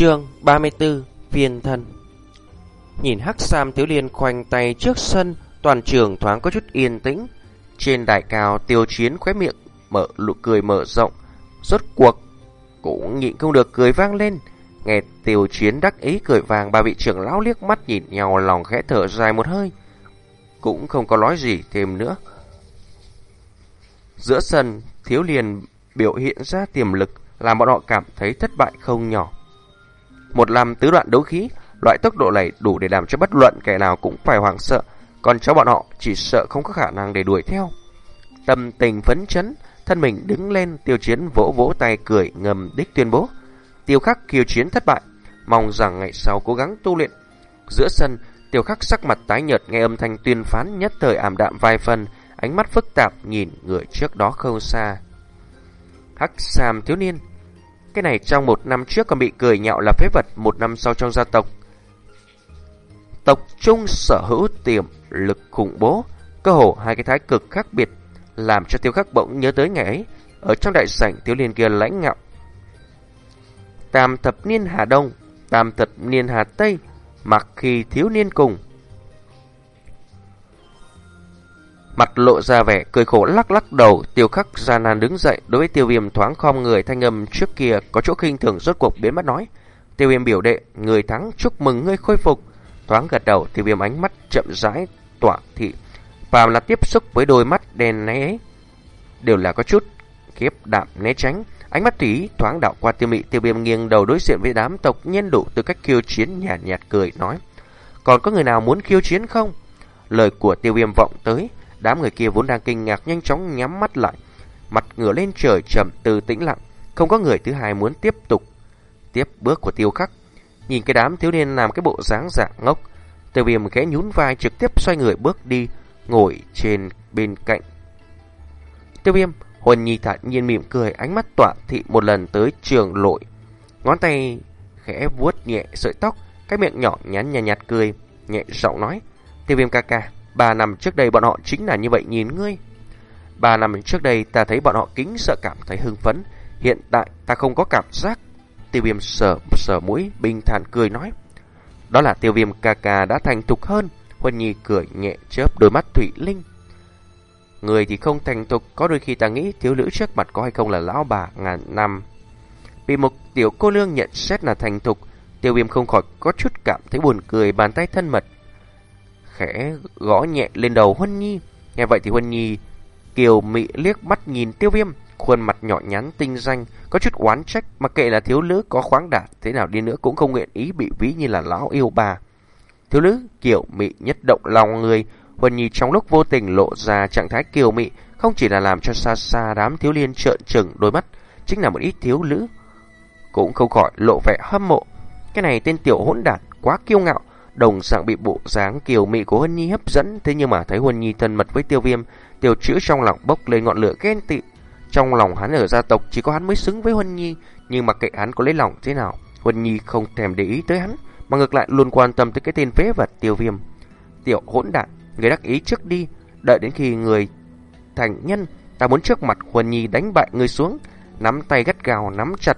Chương 34 Viên thân Nhìn Hắc Sam Thiếu Liên khoanh tay trước sân, toàn trường thoáng có chút yên tĩnh. Trên đài cao tiêu chiến khóe miệng, mở nụ cười mở rộng. Rốt cuộc, cũng nhịn không được cười vang lên. Nghe tiêu chiến đắc ý cười vàng, ba vị trưởng lão liếc mắt nhìn nhau lòng khẽ thở dài một hơi. Cũng không có nói gì thêm nữa. Giữa sân, Thiếu Liên biểu hiện ra tiềm lực, làm bọn họ cảm thấy thất bại không nhỏ. Một làm tứ đoạn đấu khí, loại tốc độ này đủ để làm cho bất luận kẻ nào cũng phải hoảng sợ, còn cháu bọn họ chỉ sợ không có khả năng để đuổi theo. Tâm tình phấn chấn, thân mình đứng lên, tiêu chiến vỗ vỗ tay cười ngầm đích tuyên bố. Tiêu khắc kiêu chiến thất bại, mong rằng ngày sau cố gắng tu luyện. Giữa sân, tiêu khắc sắc mặt tái nhợt nghe âm thanh tuyên phán nhất thời ảm đạm vài phần, ánh mắt phức tạp nhìn người trước đó không xa. Hắc Sam thiếu niên cái này trong một năm trước còn bị cười nhạo là phế vật, một năm sau trong gia tộc. Tộc trung sở hữu tiềm lực khủng bố, cơ hồ hai cái thái cực khác biệt, làm cho tiêu khắc bỗng nhớ tới ngày ấy, ở trong đại sảnh thiếu niên kia lãnh ngạo. Tam thập niên Hà Đông, tam thập niên Hà Tây, mặc khi thiếu niên cùng. Mặt lộ ra vẻ cười khổ lắc lắc đầu, tiêu khắc gian nan đứng dậy, đối với tiêu viêm thoáng khom người thanh âm trước kia có chỗ khinh thường rốt cuộc biến mất nói. Tiêu viêm biểu đệ, người thắng chúc mừng ngươi khôi phục. Thoáng gật đầu, tiêu viêm ánh mắt chậm rãi tỏa thị. Phàm là tiếp xúc với đôi mắt đen né ấy, đều là có chút kiếp đạm né tránh. Ánh mắt tùy thoáng đạo qua tiêu mị tiêu viêm nghiêng đầu đối diện với đám tộc nhân đủ từ cách khiêu chiến nhạt nhạt cười nói. Còn có người nào muốn khiêu chiến không? Lời của tiêu viêm vọng tới, Đám người kia vốn đang kinh ngạc nhanh chóng nhắm mắt lại, mặt ngửa lên trời trầm từ tĩnh lặng, không có người thứ hai muốn tiếp tục. Tiếp bước của tiêu khắc, nhìn cái đám thiếu niên làm cái bộ dáng dạng ngốc, tiêu viêm khẽ nhún vai trực tiếp xoay người bước đi, ngồi trên bên cạnh. Tiêu viêm, Huân Nhi thản nhiên mỉm cười, ánh mắt tỏa thị một lần tới trường lội. Ngón tay khẽ vuốt nhẹ sợi tóc, cái miệng nhỏ nhắn nhạt, nhạt cười, nhẹ giọng nói. Tiêu viêm ca ca, Ba năm trước đây bọn họ chính là như vậy nhìn ngươi. Ba năm trước đây ta thấy bọn họ kính sợ cảm thấy hưng phấn. Hiện tại ta không có cảm giác. Tiêu viêm sờ sờ mũi, bình thản cười nói. Đó là tiêu viêm ca ca đã thành thục hơn. Huân Nhi cười nhẹ chớp đôi mắt Thủy Linh. Người thì không thành thục, có đôi khi ta nghĩ thiếu nữ trước mặt có hay không là lão bà ngàn năm. Bị một tiểu cô lương nhận xét là thành thục, tiêu viêm không khỏi có chút cảm thấy buồn cười bàn tay thân mật khẽ gõ nhẹ lên đầu Huân Nhi. Nghe vậy thì Huân Nhi kiều mị liếc mắt nhìn tiêu viêm, khuôn mặt nhỏ nhắn tinh danh, có chút oán trách, mà kệ là thiếu nữ có khoáng đạt, thế nào đi nữa cũng không nguyện ý bị ví như là lão yêu bà. Thiếu nữ kiều mị nhất động lòng người, Huân Nhi trong lúc vô tình lộ ra trạng thái kiều mị, không chỉ là làm cho xa xa đám thiếu liên trợn trừng đôi mắt, chính là một ít thiếu nữ. Cũng không khỏi lộ vẻ hâm mộ. Cái này tên tiểu hỗn đản quá kiêu ngạo, đồng dạng bị bộ dáng kiều mị của Huân Nhi hấp dẫn, thế nhưng mà thấy Huân Nhi thân mật với tiêu viêm, tiêu chữ trong lòng bốc lên ngọn lửa ghen tị. Trong lòng hắn ở gia tộc chỉ có hắn mới xứng với Huân Nhi, nhưng mà kệ hắn có lấy lòng thế nào, Huân Nhi không thèm để ý tới hắn, mà ngược lại luôn quan tâm tới cái tên phế vật tiêu viêm. Tiểu hỗn đản, người đắc ý trước đi, đợi đến khi người thành nhân, ta muốn trước mặt Huân Nhi đánh bại người xuống, nắm tay gắt gào nắm chặt.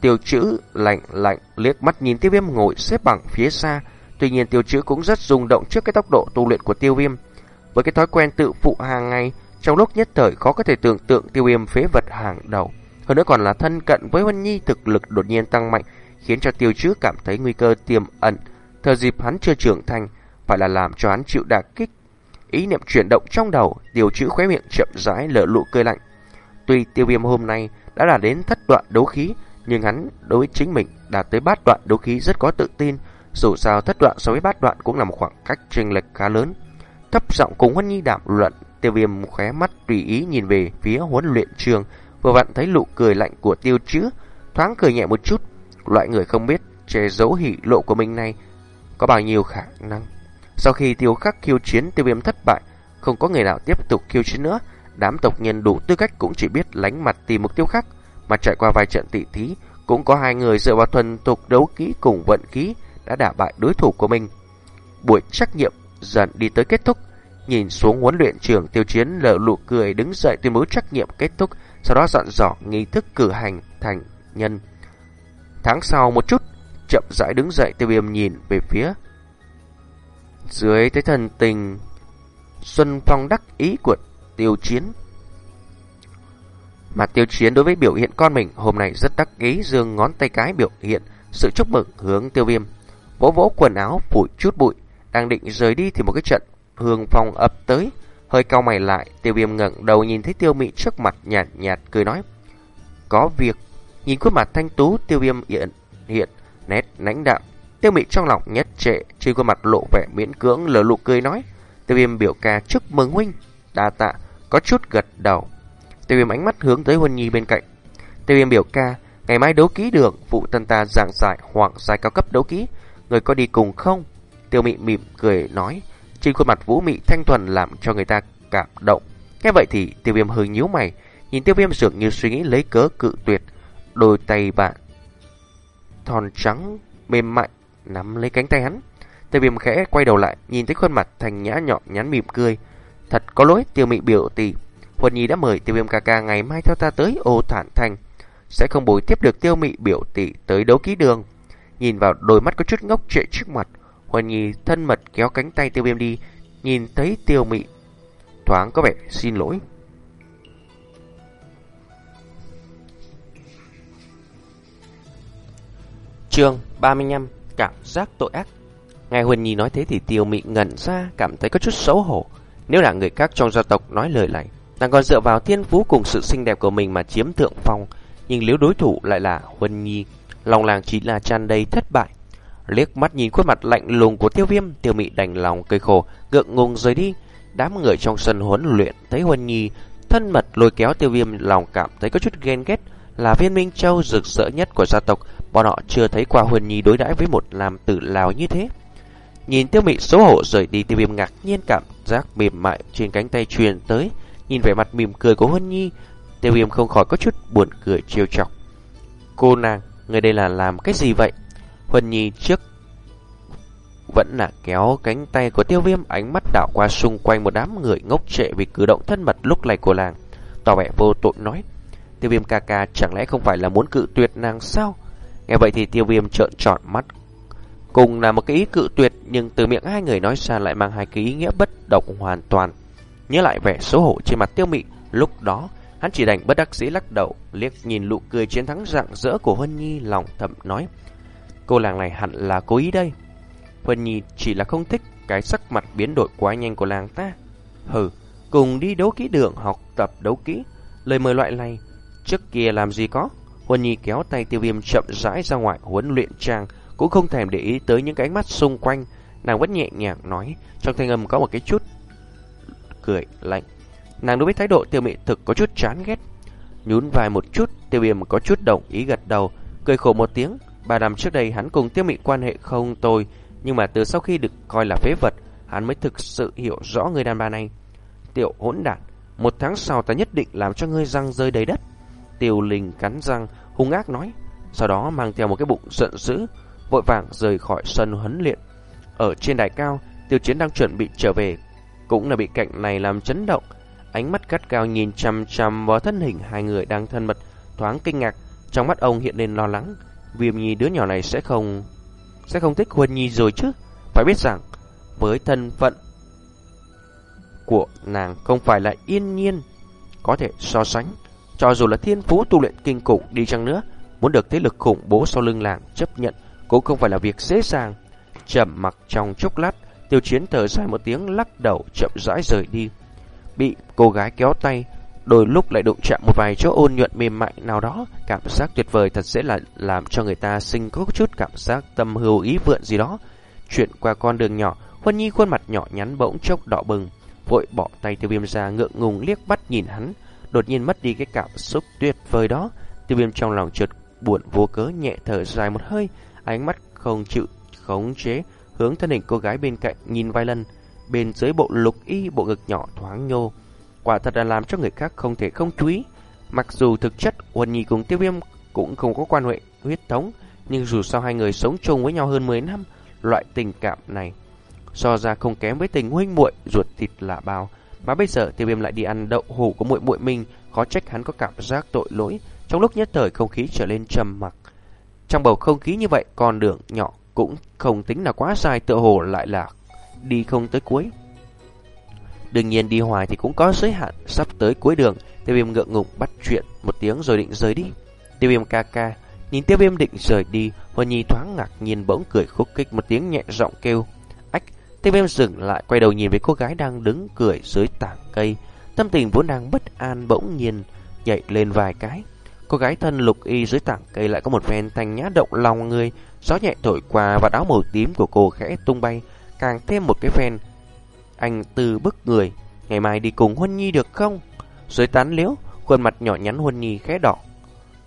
Tiêu chữ lạnh lạnh liếc mắt nhìn tiêu viêm ngồi xếp bằng phía xa, Tuy nhiên tiêu chữ cũng rất rung động trước cái tốc độ tu luyện của tiêu viêm. Với cái thói quen tự phụ hàng ngày, trong lúc nhất thời khó có thể tưởng tượng tiêu viêm phế vật hàng đầu. Hơn nữa còn là thân cận với Huân Nhi thực lực đột nhiên tăng mạnh, khiến cho tiêu chữ cảm thấy nguy cơ tiềm ẩn. Thời dịp hắn chưa trưởng thành, phải là làm cho hắn chịu đả kích. Ý niệm chuyển động trong đầu, tiêu chữ khóe miệng chậm rãi lở lụ cười lạnh. Tuy tiêu viêm hôm nay đã là đến thất đoạn đấu khí, nhưng hắn đối với chính mình đạt tới bát đoạn đấu khí rất có tự tin, dù sao thất đoạn so với bát đoạn cũng là một khoảng cách chênh lệch khá lớn. Thấp giọng cùng Huân Nhi đạm luận, Tiêu Viêm khóe mắt tùy ý nhìn về phía huấn luyện trường, vừa vặn thấy nụ cười lạnh của Tiêu Chữ, thoáng cười nhẹ một chút, loại người không biết che giấu hỉ lộ của mình này có bao nhiêu khả năng. Sau khi Tiêu Khắc khiêu chiến Tiêu Viêm thất bại, không có người nào tiếp tục khiêu chiến nữa, đám tộc nhân đủ tư cách cũng chỉ biết lánh mặt tìm mục tiêu khác, mà trải qua vài trận tỷ thí, cũng có hai người dựa vào thuần tục đấu kỹ cùng vận khí đã đả bại đối thủ của mình. Buổi trách nhiệm dần đi tới kết thúc, nhìn xuống huấn luyện trưởng tiêu chiến lở lụ cười đứng dậy tuyên bố trách nhiệm kết thúc, sau đó dặn dò nghi thức cử hành thành nhân. Tháng sau một chút, chậm rãi đứng dậy tiêu viêm nhìn về phía dưới thấy thần tình Xuân Phong đắc ý của tiêu chiến. Mà tiêu chiến đối với biểu hiện con mình hôm nay rất đắc ý dương ngón tay cái biểu hiện sự chúc mừng hướng tiêu viêm. Vỗ vỗ quần áo phủi chút bụi, đang định rời đi thì một cái trận hương phong ập tới. Hơi cau mày lại, tiêu viêm ngẩng đầu nhìn thấy tiêu mị trước mặt nhạt nhạt cười nói. Có việc, nhìn khuôn mặt thanh tú tiêu viêm hiện, hiện nét lãnh đạm. Tiêu mị trong lòng nhất trệ, trên khuôn mặt lộ vẻ miễn cưỡng lờ lụ cười nói. Tiêu viêm biểu ca chúc mừng huynh, đa tạ, có chút gật đầu. Tiêu viêm ánh mắt hướng tới Huân Nhi bên cạnh. Tiêu viêm biểu ca, ngày mai đấu ký đường, phụ tân ta giảng giải hoàng giải cao cấp đấu ký, người có đi cùng không? Tiêu mị mỉm cười nói, trên khuôn mặt vũ mị thanh thuần làm cho người ta cảm động. Nghe vậy thì tiêu viêm hơi nhíu mày, nhìn tiêu viêm dường như suy nghĩ lấy cớ cự tuyệt, đôi tay bạn thon trắng mềm mại nắm lấy cánh tay hắn. Tiêu viêm khẽ quay đầu lại, nhìn thấy khuôn mặt thành nhã nhọn nhắn mỉm cười. Thật có lỗi, tiêu mị biểu tỷ. Huân Nhi đã mời tiêu viêm ca ca ngày mai theo ta tới ô thản thành. Sẽ không bồi tiếp được tiêu mị biểu tỷ tới đấu ký đường. Nhìn vào đôi mắt có chút ngốc trệ trước mặt. Huân Nhi thân mật kéo cánh tay tiêu viêm đi. Nhìn thấy tiêu mị. Thoáng có vẻ xin lỗi. Chương 35 Cảm giác tội ác Nghe Huân Nhi nói thế thì Tiêu Mị ngẩn ra, Cảm thấy có chút xấu hổ Nếu là người khác trong gia tộc nói lời này, Nàng còn dựa vào thiên phú cùng sự xinh đẹp của mình Mà chiếm thượng phong Nhưng nếu đối thủ lại là Huân Nhi Lòng làng chỉ là tràn đầy thất bại Liếc mắt nhìn khuôn mặt lạnh lùng của tiêu viêm Tiêu Mị đành lòng cây khổ Gượng ngùng rời đi Đám người trong sân huấn luyện thấy Huân Nhi Thân mật lôi kéo tiêu viêm Lòng cảm thấy có chút ghen ghét Là viên minh châu rực rỡ nhất của gia tộc Bọn họ chưa thấy qua Huân Nhi đối đãi với một làm tử lào như thế. Nhìn tiêu mị xấu hổ rời đi tiêu viêm ngạc nhiên cảm giác mềm mại trên cánh tay truyền tới. Nhìn vẻ mặt mỉm cười của Huân Nhi, tiêu viêm không khỏi có chút buồn cười trêu chọc. Cô nàng, người đây là làm cái gì vậy? Huân Nhi trước vẫn là kéo cánh tay của tiêu viêm ánh mắt đảo qua xung quanh một đám người ngốc trệ vì cử động thân mật lúc này của làng. Tỏ vẻ vô tội nói, tiêu viêm ca ca chẳng lẽ không phải là muốn cự tuyệt nàng sao? Nghe vậy thì tiêu viêm trợn tròn mắt. Cùng là một cái ý cự tuyệt nhưng từ miệng hai người nói ra lại mang hai cái ý nghĩa bất động hoàn toàn. Nhớ lại vẻ xấu hổ trên mặt tiêu mị, lúc đó hắn chỉ đành bất đắc dĩ lắc đầu, liếc nhìn nụ cười chiến thắng rạng rỡ của Huân Nhi lòng thầm nói. Cô làng này hẳn là cố ý đây. Huân Nhi chỉ là không thích cái sắc mặt biến đổi quá nhanh của làng ta. Hừ, cùng đi đấu kỹ đường học tập đấu kỹ. Lời mời loại này, trước kia làm gì có. Huân Nhi kéo tay tiêu viêm chậm rãi ra ngoài huấn luyện trang, cũng không thèm để ý tới những cái ánh mắt xung quanh. Nàng vẫn nhẹ nhàng nói, trong thanh âm có một cái chút cười lạnh. Nàng đối với thái độ tiêu mị thực có chút chán ghét. Nhún vai một chút, tiêu viêm có chút đồng ý gật đầu, cười khổ một tiếng. Ba năm trước đây hắn cùng tiêu mị quan hệ không tồi, nhưng mà từ sau khi được coi là phế vật, hắn mới thực sự hiểu rõ người đàn bà này. Tiểu hỗn đản, một tháng sau ta nhất định làm cho ngươi răng rơi đầy đất. Tiêu Linh cắn răng, hung ác nói, sau đó mang theo một cái bụng giận dữ, vội vàng rời khỏi sân huấn luyện. Ở trên đài cao, Tiêu Chiến đang chuẩn bị trở về, cũng là bị cạnh này làm chấn động. Ánh mắt cắt cao nhìn chằm chằm vào thân hình hai người đang thân mật, thoáng kinh ngạc, trong mắt ông hiện lên lo lắng, Viêm Nhi đứa nhỏ này sẽ không sẽ không thích Huân Nhi rồi chứ? Phải biết rằng với thân phận của nàng không phải là yên nhiên có thể so sánh. Cho dù là thiên phú tu luyện kinh khủng đi chăng nữa, muốn được thế lực khủng bố sau lưng làng chấp nhận cũng không phải là việc dễ dàng. Chậm mặc trong chốc lát, tiêu chiến thở dài một tiếng lắc đầu chậm rãi rời đi. Bị cô gái kéo tay, đôi lúc lại đụng chạm một vài chỗ ôn nhuận mềm mại nào đó, cảm giác tuyệt vời thật dễ là làm cho người ta sinh có chút cảm giác tâm hưu ý vượn gì đó. Chuyện qua con đường nhỏ, Huân Nhi khuôn mặt nhỏ nhắn bỗng chốc đỏ bừng, vội bỏ tay tiêu viêm ra ngượng ngùng liếc bắt nhìn hắn, đột nhiên mất đi cái cảm xúc tuyệt vời đó. Tiêu viêm trong lòng chợt buồn vô cớ nhẹ thở dài một hơi, ánh mắt không chịu khống chế, hướng thân hình cô gái bên cạnh nhìn vài lần, bên dưới bộ lục y bộ ngực nhỏ thoáng nhô. Quả thật là làm cho người khác không thể không chú ý. Mặc dù thực chất Huân Nhi cùng Tiêu Viêm cũng không có quan hệ huyết thống, nhưng dù sao hai người sống chung với nhau hơn 10 năm, loại tình cảm này so ra không kém với tình huynh muội ruột thịt là bao. Mà bây giờ tiêu viêm lại đi ăn đậu hủ của muội muội mình, khó trách hắn có cảm giác tội lỗi. Trong lúc nhất thời không khí trở lên trầm mặc. Trong bầu không khí như vậy, con đường nhỏ cũng không tính là quá dài tựa hồ lại là đi không tới cuối. Đương nhiên đi hoài thì cũng có giới hạn, sắp tới cuối đường, tiêu viêm ngượng ngùng bắt chuyện một tiếng rồi định rời đi. Tiêu viêm ca ca, nhìn tiêu viêm định rời đi, hồ Nhi thoáng ngạc nhiên bỗng cười khúc kích một tiếng nhẹ giọng kêu. Ách, tiêu viêm dừng lại quay đầu nhìn với cô gái đang đứng cười dưới tảng cây. Tâm tình vốn đang bất an bỗng nhiên nhảy lên vài cái. Cô gái thân lục y dưới tảng cây lại có một phen thanh nhã động lòng người, gió nhẹ thổi qua và áo màu tím của cô khẽ tung bay, càng thêm một cái phen. Anh từ bức người, ngày mai đi cùng Huân Nhi được không? Dưới tán liễu, khuôn mặt nhỏ nhắn Huân Nhi khẽ đỏ.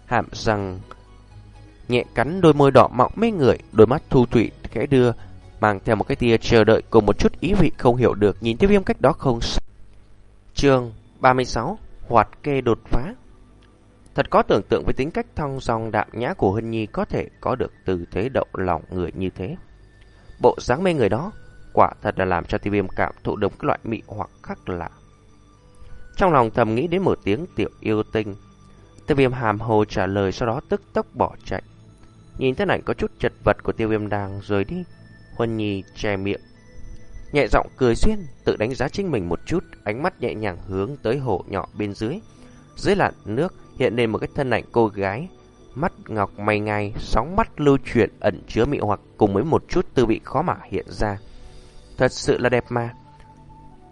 Hàm răng nhẹ cắn đôi môi đỏ mọng mê người, đôi mắt thu thủy khẽ đưa, mang theo một cái tia chờ đợi cùng một chút ý vị không hiểu được nhìn tiêu viêm cách đó không xa. Chương 36 Hoạt kê đột phá Thật có tưởng tượng với tính cách thong dong đạm nhã của Hân Nhi có thể có được từ thế động lòng người như thế. Bộ dáng mê người đó, quả thật là làm cho tiêu viêm cảm thụ được cái loại mị hoặc khác lạ. Trong lòng thầm nghĩ đến một tiếng tiểu yêu tinh, tiêu viêm hàm hồ trả lời sau đó tức tốc bỏ chạy. Nhìn thân ảnh có chút chật vật của tiêu viêm đang rời đi, Huân Nhi che miệng. Nhẹ giọng cười xuyên, tự đánh giá chính mình một chút, ánh mắt nhẹ nhàng hướng tới hồ nhỏ bên dưới. Dưới làn nước hiện lên một cái thân ảnh cô gái, mắt ngọc mây ngay, sóng mắt lưu chuyển ẩn chứa mị hoặc cùng với một chút tư vị khó mà hiện ra. Thật sự là đẹp mà.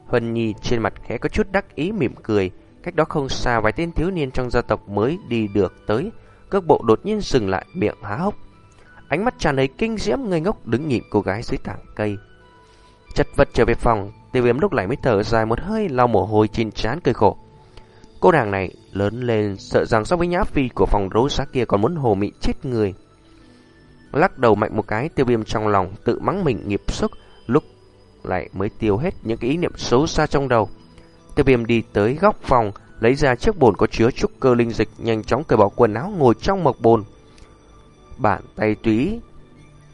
Huân Nhi trên mặt khẽ có chút đắc ý mỉm cười, cách đó không xa vài tên thiếu niên trong gia tộc mới đi được tới, cước bộ đột nhiên dừng lại miệng há hốc. Ánh mắt tràn đầy kinh diễm ngây ngốc đứng nhìn cô gái dưới tảng cây. Chật vật trở về phòng, tiêu viêm lúc này mới thở dài một hơi lau mồ hôi trên trán cười khổ. Cô nàng này lớn lên sợ rằng so với nhã phi của phòng rối giá kia còn muốn hồ mị chết người. Lắc đầu mạnh một cái tiêu viêm trong lòng tự mắng mình nghiệp sức lúc lại mới tiêu hết những cái ý niệm xấu xa trong đầu. Tiêu viêm đi tới góc phòng lấy ra chiếc bồn có chứa trúc cơ linh dịch nhanh chóng cởi bỏ quần áo ngồi trong mộc bồn. Bàn tay túy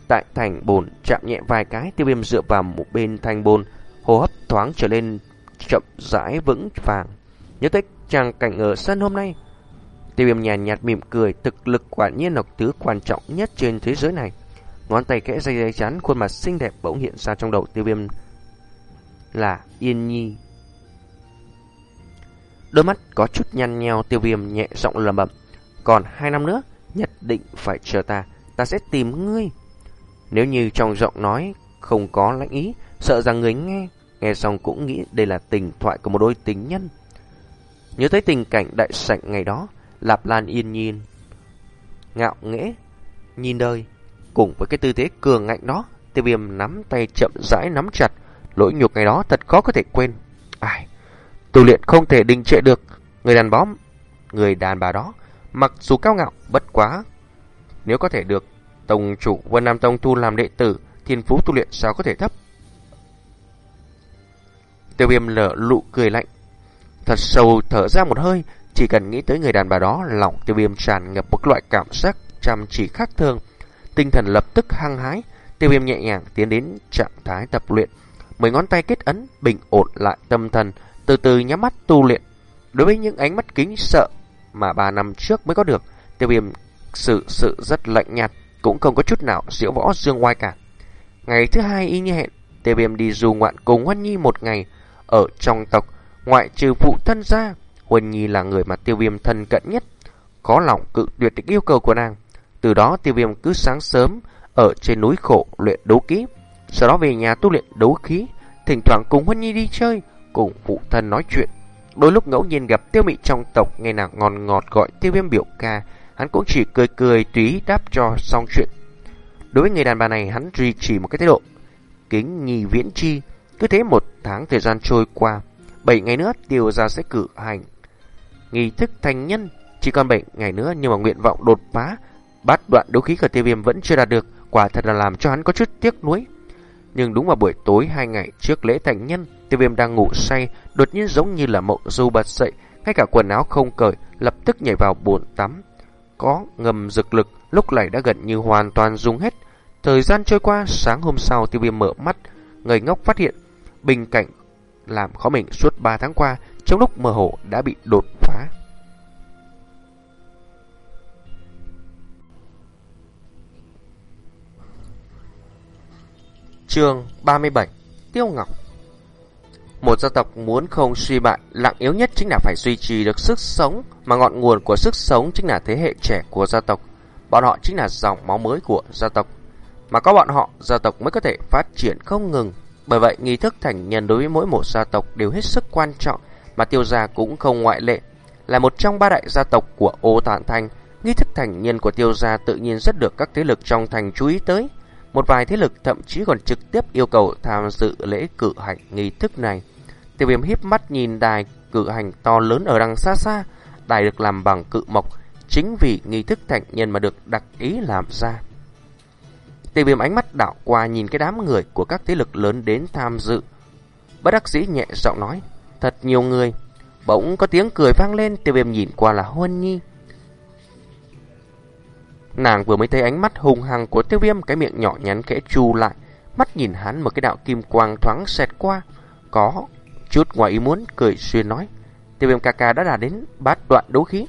tại thành bồn chạm nhẹ vài cái tiêu viêm dựa vào một bên thành bồn hô hấp thoáng trở lên chậm rãi vững vàng. Nhớ tới chàng cảnh ở sân hôm nay. Tiêu viêm nhàn nhạt mỉm cười, thực lực quả nhiên là thứ quan trọng nhất trên thế giới này. Ngón tay kẽ dây dây chắn, khuôn mặt xinh đẹp bỗng hiện ra trong đầu tiêu viêm là Yên Nhi. Đôi mắt có chút nhăn nheo tiêu viêm nhẹ giọng lầm bẩm Còn hai năm nữa, nhất định phải chờ ta, ta sẽ tìm ngươi. Nếu như trong giọng nói không có lãnh ý, sợ rằng người nghe, nghe xong cũng nghĩ đây là tình thoại của một đôi tình nhân. Nhớ tới tình cảnh đại sảnh ngày đó, Lạp Lan yên nhiên, ngạo nghễ, nhìn đời, cùng với cái tư thế cường ngạnh đó, tiêu viêm nắm tay chậm rãi nắm chặt, lỗi nhục ngày đó thật khó có thể quên. Ai, tu luyện không thể đình trệ được, người đàn bóng, người đàn bà đó, mặc dù cao ngạo, bất quá, nếu có thể được Tông chủ Vân Nam Tông thu làm đệ tử, thiên phú tu luyện sao có thể thấp. Tiêu viêm lở lụ cười lạnh, Thật sâu thở ra một hơi, chỉ cần nghĩ tới người đàn bà đó, lòng tiêu viêm tràn ngập một loại cảm giác chăm chỉ khác thường. Tinh thần lập tức hăng hái, tiêu viêm nhẹ nhàng tiến đến trạng thái tập luyện. Mười ngón tay kết ấn, bình ổn lại tâm thần, từ từ nhắm mắt tu luyện. Đối với những ánh mắt kính sợ mà ba năm trước mới có được, tiêu viêm sự sự rất lạnh nhạt, cũng không có chút nào diễu võ dương oai cả. Ngày thứ hai y như hẹn, tiêu viêm đi du ngoạn cùng Hoan Nhi một ngày, ở trong tộc Ngoại trừ phụ thân ra, Huân Nhi là người mà tiêu viêm thân cận nhất, có lòng cự tuyệt được yêu cầu của nàng. Từ đó tiêu viêm cứ sáng sớm ở trên núi khổ luyện đấu kỹ, sau đó về nhà tu luyện đấu khí, thỉnh thoảng cùng Huân Nhi đi chơi, cùng phụ thân nói chuyện. Đôi lúc ngẫu nhiên gặp tiêu mị trong tộc nghe nàng ngon ngọt gọi tiêu viêm biểu ca, hắn cũng chỉ cười cười túy đáp cho xong chuyện. Đối với người đàn bà này hắn duy trì một cái thái độ kính nghi viễn chi, cứ thế một tháng thời gian trôi qua, 7 ngày nữa tiêu gia sẽ cử hành nghi thức thành nhân. Chỉ còn 7 ngày nữa nhưng mà nguyện vọng đột phá bát đoạn đấu khí của tiêu viêm vẫn chưa đạt được. Quả thật là làm cho hắn có chút tiếc nuối. Nhưng đúng vào buổi tối hai ngày trước lễ thành nhân, tiêu viêm đang ngủ say, đột nhiên giống như là mộng du bật dậy, ngay cả quần áo không cởi, lập tức nhảy vào bồn tắm. Có ngầm dực lực, lúc này đã gần như hoàn toàn dùng hết. Thời gian trôi qua, sáng hôm sau tiêu viêm mở mắt, người ngốc phát hiện bình cảnh làm khó mình suốt 3 tháng qua trong lúc mơ hồ đã bị đột phá. Chương 37 Tiêu Ngọc Một gia tộc muốn không suy bại, lặng yếu nhất chính là phải duy trì được sức sống, mà ngọn nguồn của sức sống chính là thế hệ trẻ của gia tộc. Bọn họ chính là dòng máu mới của gia tộc. Mà có bọn họ, gia tộc mới có thể phát triển không ngừng. Bởi vậy, nghi thức thành nhân đối với mỗi một gia tộc đều hết sức quan trọng, mà tiêu gia cũng không ngoại lệ. Là một trong ba đại gia tộc của ô tản thành, nghi thức thành nhân của tiêu gia tự nhiên rất được các thế lực trong thành chú ý tới. Một vài thế lực thậm chí còn trực tiếp yêu cầu tham dự lễ cử hành nghi thức này. Tiêu viêm híp mắt nhìn đài cử hành to lớn ở đằng xa xa. Đài được làm bằng cự mộc, chính vì nghi thức thành nhân mà được đặc ý làm ra. Tiêu viêm ánh mắt đảo qua nhìn cái đám người của các thế lực lớn đến tham dự. Bất đắc dĩ nhẹ giọng nói, thật nhiều người. Bỗng có tiếng cười vang lên, tiêu viêm nhìn qua là Huân Nhi. Nàng vừa mới thấy ánh mắt hùng hăng của tiêu viêm, Cái miệng nhỏ nhắn kẽ chu lại, Mắt nhìn hắn một cái đạo kim quang thoáng xẹt qua, Có chút ngoài ý muốn cười xuyên nói, Tiêu viêm ca ca đã đạt đến bát đoạn đấu khí.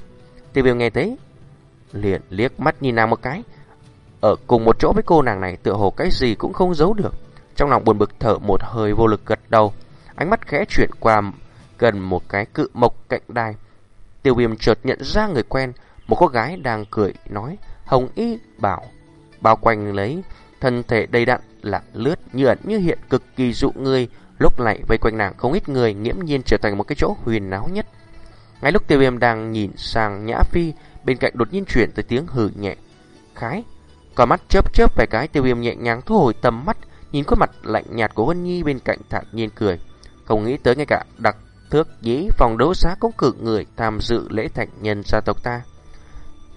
Tiêu viêm nghe thấy, Liền liếc mắt nhìn nàng một cái. Ở cùng một chỗ với cô nàng này, Tựa hồ cái gì cũng không giấu được. Trong lòng buồn bực thở một hơi vô lực gật đầu, Ánh mắt khẽ chuyển qua Gần một cái cự mộc cạnh đài. Tiêu viêm chợt nhận ra người quen, Một cô gái đang cười, nói hồng y bảo, bao quanh lấy, thân thể đầy đặn lặng lướt như ẩn như hiện cực kỳ dụ người, lúc này vây quanh nàng không ít người nghiễm nhiên trở thành một cái chỗ huyền náo nhất. Ngay lúc tiêu viêm đang nhìn sang nhã phi, bên cạnh đột nhiên chuyển tới tiếng hừ nhẹ. Khái còn mắt chớp chớp vài cái, tiêu viêm nhẹ nhàng thu hồi tầm mắt, nhìn khuôn mặt lạnh nhạt của Vân Nhi bên cạnh thản nhiên cười. Không nghĩ tới ngay cả đặc thước nhĩ phòng đấu giá cũng cử người tham dự lễ thành nhân gia tộc ta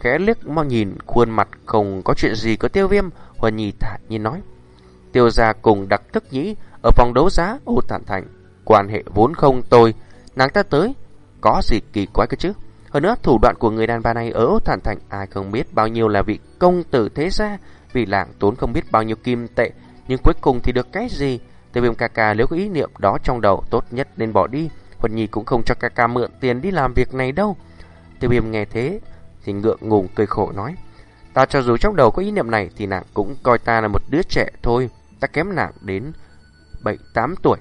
khẽ liếc mau nhìn khuôn mặt không có chuyện gì có tiêu viêm, Huân Nhi thản nhiên nói. Tiêu gia cùng đặc thức nhĩ ở phòng đấu giá ô thản thành, quan hệ vốn không tôi nàng ta tới, có gì kỳ quái cơ chứ? Hơn nữa, thủ đoạn của người đàn bà này ở ô thản thành ai không biết bao nhiêu là vị công tử thế gia, vì làng tốn không biết bao nhiêu kim tệ, nhưng cuối cùng thì được cái gì? Tiêu viêm ca ca nếu có ý niệm đó trong đầu tốt nhất nên bỏ đi, Huân Nhi cũng không cho ca ca mượn tiền đi làm việc này đâu. Tiêu viêm nghe thế, thì ngượng ngùng cười khổ nói, Ta cho dù trong đầu có ý niệm này Thì nàng cũng coi ta là một đứa trẻ thôi, Ta kém nàng đến 7-8 tuổi.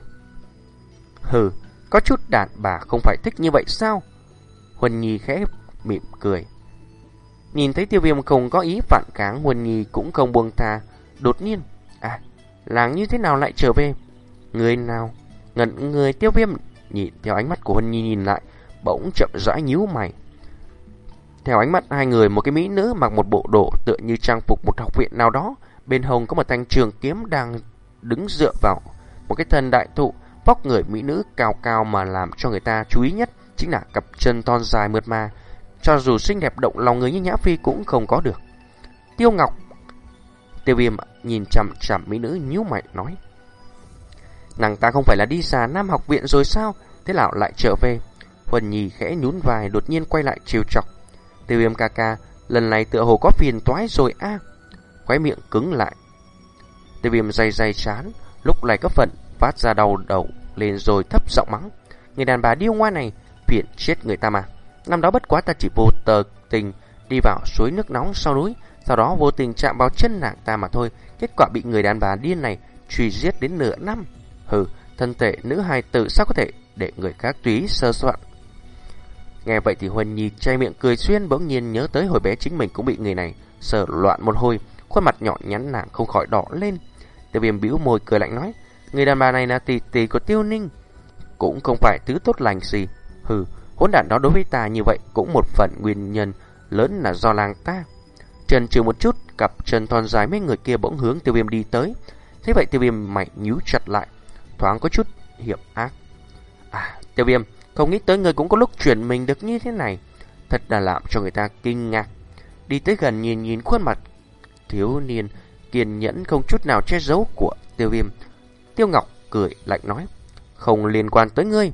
Hừ, Có chút đàn bà không phải thích như vậy sao? Huân Nhi khẽ mỉm cười. Nhìn thấy tiêu viêm không có ý phản kháng, Huân Nhi cũng không buông tha. Đột nhiên À làng như thế nào lại trở về? Người nào? Ngẩn người, tiêu viêm. Nhìn theo ánh mắt của Huân Nhi nhìn lại, Bỗng chậm rãi nhíu mày theo ánh mắt hai người, một cái mỹ nữ mặc một bộ đồ tựa như trang phục một học viện nào đó. Bên hông có một thanh trường kiếm đang đứng dựa vào một cái thân đại thụ. Vóc người mỹ nữ cao cao mà làm cho người ta chú ý nhất chính là cặp chân thon dài mượt mà. Cho dù xinh đẹp động lòng người như Nhã Phi cũng không có được. Tiêu Ngọc Tiêu viêm nhìn chằm chằm mỹ nữ nhíu mày nói Nàng ta không phải là đi xa Nam học viện rồi sao Thế nào lại trở về Huân Nhi khẽ nhún vai đột nhiên quay lại chiều chọc Tiêu viêm ca ca, lần này tựa hồ có phiền toái rồi a à. miệng cứng lại. Tiêu viêm dày dày chán, lúc này có phận phát ra đầu đầu lên rồi thấp giọng mắng. Người đàn bà điêu ngoa này, phiền chết người ta mà. Năm đó bất quá ta chỉ vô tờ tình đi vào suối nước nóng sau núi, sau đó vô tình chạm vào chân nàng ta mà thôi. Kết quả bị người đàn bà điên này truy giết đến nửa năm. Hừ, thân thể nữ hài tử sao có thể để người khác túy sơ soạn Nghe vậy thì Huân Nhi chay miệng cười xuyên bỗng nhiên nhớ tới hồi bé chính mình cũng bị người này sờ loạn một hồi, khuôn mặt nhỏ nhắn nàng không khỏi đỏ lên. Tiêu viêm bĩu môi cười lạnh nói, người đàn bà này là tỷ tỷ của Tiêu Ninh, cũng không phải thứ tốt lành gì. Hừ, hỗn đản đó đối với ta như vậy cũng một phần nguyên nhân lớn là do làng ta. Trần trừ một chút, cặp chân thon dài mấy người kia bỗng hướng tiêu viêm đi tới. Thế vậy tiêu viêm mày nhíu chặt lại, thoáng có chút hiểm ác. À, tiêu viêm, không nghĩ tới người cũng có lúc chuyển mình được như thế này. Thật là làm cho người ta kinh ngạc. Đi tới gần nhìn nhìn khuôn mặt thiếu niên kiên nhẫn không chút nào che giấu của tiêu viêm. Tiêu Ngọc cười lạnh nói. Không liên quan tới ngươi.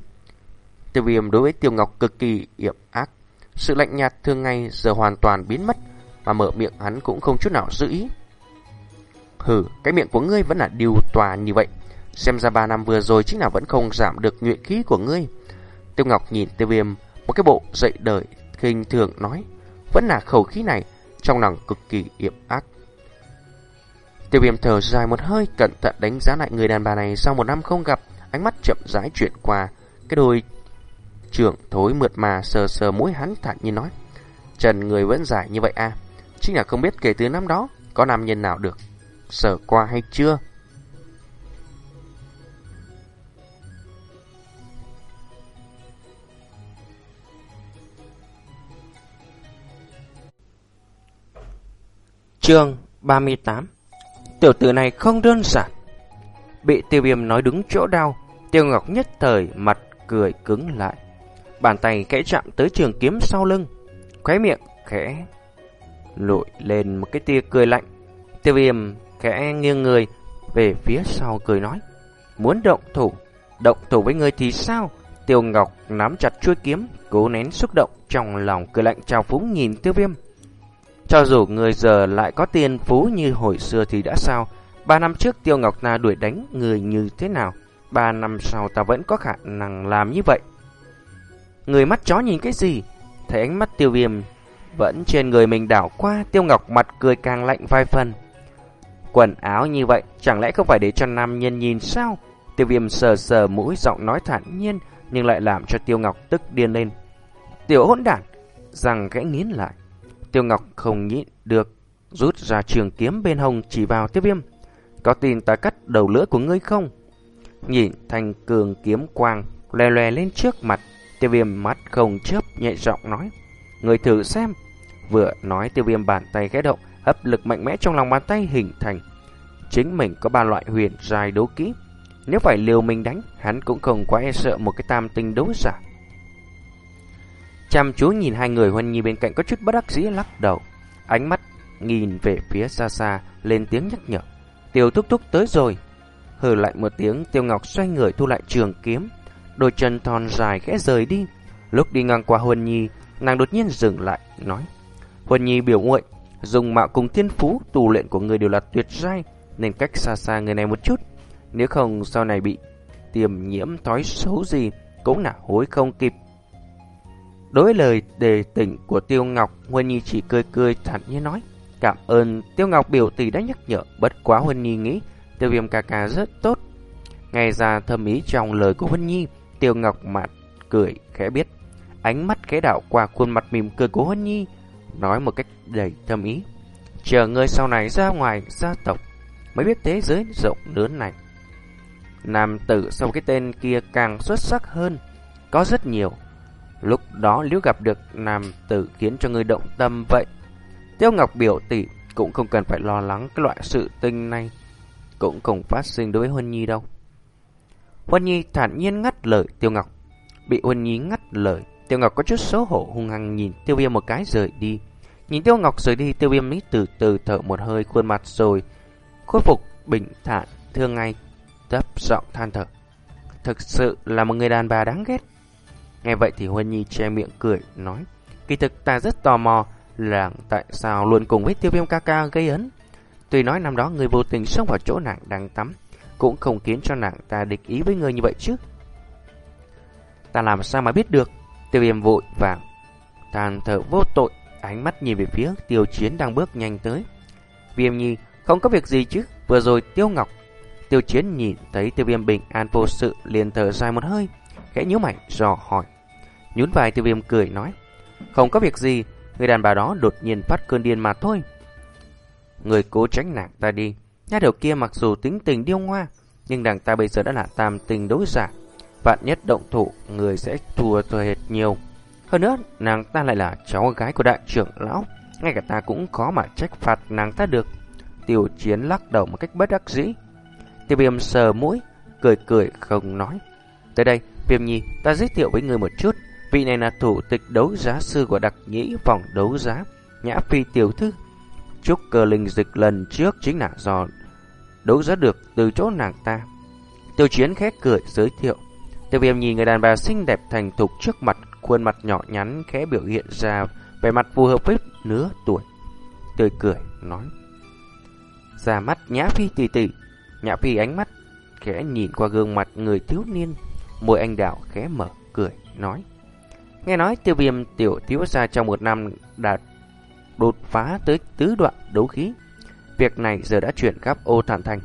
Tiêu viêm đối với Tiêu Ngọc cực kỳ yểm ác. Sự lạnh nhạt thường ngày giờ hoàn toàn biến mất. Mà mở miệng hắn cũng không chút nào giữ ý. Hừ, cái miệng của ngươi vẫn là điều tòa như vậy. Xem ra ba năm vừa rồi chính là vẫn không giảm được nhuệ khí của ngươi. Tiêu Ngọc nhìn tiêu viêm một cái bộ dậy đời khinh thường nói vẫn là khẩu khí này trong lòng cực kỳ yểm ác. Tiêu viêm thở dài một hơi cẩn thận đánh giá lại người đàn bà này sau một năm không gặp, ánh mắt chậm rãi chuyển qua. Cái đôi trưởng thối mượt mà sờ sờ mũi hắn thản nhiên nói. Trần người vẫn dài như vậy à? Chính là không biết kể từ năm đó có nam nhân nào được sờ qua hay chưa? Chương 38 Tiểu tử này không đơn giản. Bị tiêu viêm nói đứng chỗ đau, Tiêu Ngọc nhất thời mặt cười cứng lại. Bàn tay kẽ chạm tới trường kiếm sau lưng, Khóe miệng khẽ Lội lên một cái tia cười lạnh. Tiêu viêm khẽ nghiêng người Về phía sau cười nói, Muốn động thủ Động thủ với người thì sao? Tiêu Ngọc nắm chặt chuôi kiếm, Cố nén xúc động Trong lòng cười lạnh trao phúng nhìn tiêu viêm cho dù người giờ lại có tiền phú như hồi xưa thì đã sao? Ba năm trước Tiêu Ngọc Na đuổi đánh người như thế nào? Ba năm sau ta vẫn có khả năng làm như vậy. Người mắt chó nhìn cái gì? Thấy ánh mắt tiêu viêm vẫn trên người mình đảo qua Tiêu Ngọc mặt cười càng lạnh vài phần. Quần áo như vậy chẳng lẽ không phải để cho nam nhân nhìn sao? Tiêu viêm sờ sờ mũi giọng nói thản nhiên nhưng lại làm cho Tiêu Ngọc tức điên lên. Tiểu hỗn đản, rằng gãy nghiến lại. Tiêu Ngọc không nhịn được, rút ra trường kiếm bên hông chỉ vào tiêu viêm. Có tin ta cắt đầu lưỡi của ngươi không? Nhìn thanh cường kiếm quang lè lè lên trước mặt, tiêu viêm mắt không chớp nhẹ giọng nói. Người thử xem. Vừa nói tiêu viêm bàn tay khẽ động, hấp lực mạnh mẽ trong lòng bàn tay hình thành. Chính mình có ba loại huyền dài đấu kỹ. Nếu phải liều mình đánh, hắn cũng không quá e sợ một cái tam tinh đấu giả. Chăm chú nhìn hai người Huân Nhi bên cạnh có chút bất đắc dĩ lắc đầu. Ánh mắt nhìn về phía xa xa, lên tiếng nhắc nhở. Tiêu thúc thúc tới rồi. Hừ lại một tiếng, Tiêu Ngọc xoay người thu lại trường kiếm. Đôi chân thon dài khẽ rời đi. Lúc đi ngang qua Huân Nhi, nàng đột nhiên dừng lại, nói. Huân Nhi biểu nguội, dùng mạo cùng thiên phú, tù luyện của người đều là tuyệt giai, nên cách xa xa người này một chút. Nếu không sau này bị tiềm nhiễm thói xấu gì, cũng là hối không kịp. Đối với lời đề tỉnh của Tiêu Ngọc, Huân Nhi chỉ cười cười thản nhiên nói. Cảm ơn Tiêu Ngọc biểu tỷ đã nhắc nhở, bất quá Huân Nhi nghĩ Tiêu Viêm ca ca rất tốt. nghe ra thâm ý trong lời của Huân Nhi, Tiêu Ngọc mặt cười khẽ biết. Ánh mắt khẽ đảo qua khuôn mặt mỉm cười của Huân Nhi, nói một cách đầy thâm ý. Chờ ngươi sau này ra ngoài gia tộc, mới biết thế giới rộng lớn này. Nam tử sau cái tên kia càng xuất sắc hơn, có rất nhiều Lúc đó nếu gặp được nam tử khiến cho người động tâm vậy, Tiêu Ngọc biểu tỷ cũng không cần phải lo lắng cái loại sự tình này, cũng không phát sinh đối với Huân Nhi đâu. Huân Nhi thản nhiên ngắt lời Tiêu Ngọc. Bị Huân Nhi ngắt lời, Tiêu Ngọc có chút xấu hổ hung hăng nhìn Tiêu Viêm một cái rời đi. Nhìn Tiêu Ngọc rời đi, Tiêu Viêm mới từ từ thở một hơi khuôn mặt rồi khôi phục bình thản thương ngay, tấp giọng than thở. Thực sự là một người đàn bà đáng ghét. Nghe vậy thì Huân Nhi che miệng cười, nói Kỳ thực ta rất tò mò là tại sao luôn cùng với tiêu viêm ca ca gây ấn. Tuy nói năm đó người vô tình xông vào chỗ nàng đang tắm, cũng không khiến cho nàng ta địch ý với người như vậy chứ. Ta làm sao mà biết được? Tiêu viêm vội vàng, tàn thở vô tội, ánh mắt nhìn về phía tiêu chiến đang bước nhanh tới. Viêm nhi, không có việc gì chứ, vừa rồi tiêu ngọc. Tiêu chiến nhìn thấy tiêu viêm bình an vô sự liền thở dài một hơi, khẽ nhíu mày dò hỏi. Nhún vai tiêu viêm cười nói, không có việc gì, người đàn bà đó đột nhiên phát cơn điên mà thôi. Người cố tránh nàng ta đi, nha đầu kia mặc dù tính tình điêu ngoa, nhưng nàng ta bây giờ đã là tam tình đối giả. Vạn nhất động thủ, người sẽ thua thừa hệt nhiều. Hơn nữa, nàng ta lại là cháu gái của đại trưởng lão, ngay cả ta cũng khó mà trách phạt nàng ta được. Tiểu chiến lắc đầu một cách bất đắc dĩ. Tiêu viêm sờ mũi, cười cười không nói. Tới đây, Viêm Nhi, ta giới thiệu với người một chút. Vị này là thủ tịch đấu giá sư của đặc nhĩ vòng đấu giá, Nhã Phi Tiểu Thư. Trúc cơ linh dịch lần trước chính là do đấu giá được từ chỗ nàng ta. Tiêu chiến khét cười giới thiệu. Tiêu viêm nhìn người đàn bà xinh đẹp thành thục trước mặt, khuôn mặt nhỏ nhắn khẽ biểu hiện ra vẻ mặt phù hợp với nửa tuổi. Tươi cười, nói. Ra mắt Nhã Phi tỷ tỷ, Nhã Phi ánh mắt khẽ nhìn qua gương mặt người thiếu niên Môi anh đào khẽ mở, cười, nói. Nghe nói tiêu viêm tiểu thiếu gia trong một năm đã đột phá tới tứ đoạn đấu khí. Việc này giờ đã chuyển khắp ô thản thành,